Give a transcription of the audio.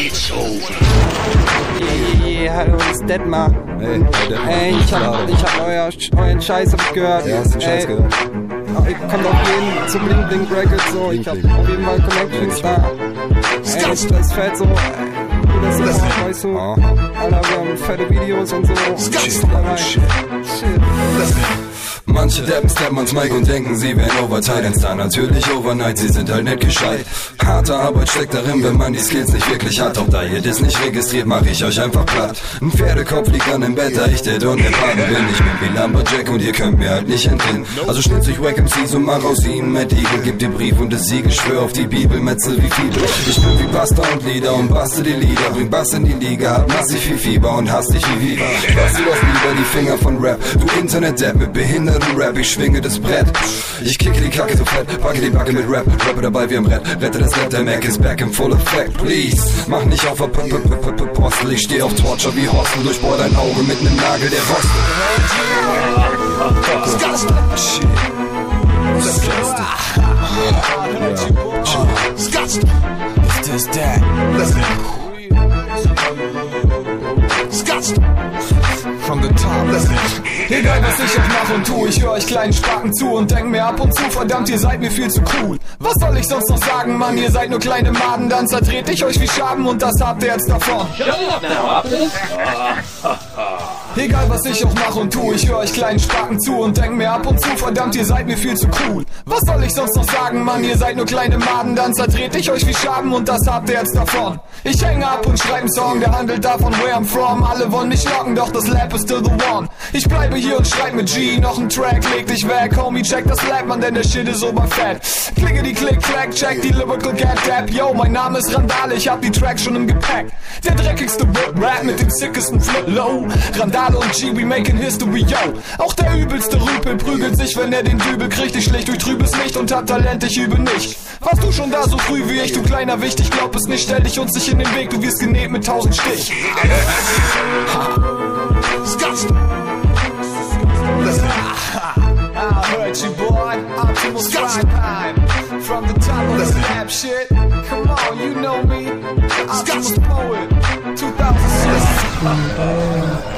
It's over. Yeah, hallo, das ist Detmar. Hey, Detmar. Ey, ich hab, ich hab euer, euren Scheiß hab ich gehört. Ja, hast den Scheiß Ey, gehört. Kommt auf jeden zum Records so. Ich hab auf jeden Fall Connections da. Ey, das, das fällt so. Ey, Gutes Support, weißt du. Alter, wir haben fette Videos und so. Shit, shit. Manche Deppen steppen ans Mike und denken, sie wären Overtime. Star natürlich Overnight, sie sind halt nicht gescheit. Harte Arbeit steckt darin, wenn man die Skills nicht wirklich hat. Auch da ihr das nicht registriert, mach ich euch einfach platt. Ein Pferdekopf liegt an dem Bett, da ich der Don der Paten bin. Ich bin wie Lumberjack und ihr könnt mir halt nicht entgehen. Also schnitz euch Wack MCs und mach aus ihnen mit Igel. Gib den Brief und das Siegel, schwör auf die Bibel, Metzel wie Fibel. Ich bin wie Basta und Lieder und baste die Lieder. Bring Bass in die Liga, hab massiv viel Fieber und hasst dich wie Viva. Lass dir doch lieber die Finger von Rap. Du Internet-Depp mit behindertem Rap, ich schwinge das Brett. Ich kicke die Kacke so fett, packe die Backe mit Rap. Rappe dabei wie im Brett, rette das Rap, der Mac ist back in full effect. Please, mach nicht auf P -P -P -P Postel. Ich steh auf Torture wie Hostel, durchbohr dein Auge mit nem Nagel, der rostet. Shit. Disgusting. It's just that. Listen. From the top. Listen. Egal was ich auch mache und tu, ich höre euch kleinen Spaten zu und denk mir ab und zu, verdammt, ihr seid mir viel zu cool. Was soll ich sonst noch sagen, Mann, ihr seid nur kleine Maden, dann zertrete ich euch wie Schaben und das habt ihr jetzt davon. Egal was ich auch mache und tu, ich höre euch kleinen Spaten zu und denk mir ab und zu, verdammt, ihr seid mir viel zu cool. Was soll ich sonst noch sagen, Mann, ihr seid nur kleine Maden, dann zertrete ich euch wie Schaben und das habt ihr jetzt davon. Ich hänge ab und schreibe einen Song, der handelt davon, where I'm from. Alle wollen mich locken, doch das Lab ist still the one. Ich bleibe hier und schreib mit G noch einen Track, leg dich weg, Homie, check das Lab, Mann, denn der Shit ist oberfett. Klicke die Klick, Clack, check die Lyrical Cat Dap, yo, mein Name ist Randale, ich hab die Tracks schon im Gepäck. Der dreckigste Rap mit dem sickesten Flip Low. Randale und G, we making history, yo. Auch der übelste Rüpel prügelt sich, wenn er den Dübel kriegt. Ich schlicht durch trübes Licht und hab Talent, ich übe nicht. Warst du schon da so früh wie ich, du kleiner Wicht? Ich glaub es nicht, stell dich uns nicht in den Weg, du wirst genäht mit tausend Stich. I Optimal grind time. From the top of the lab shit. Come on, you know me. Optimus Poet. 2006.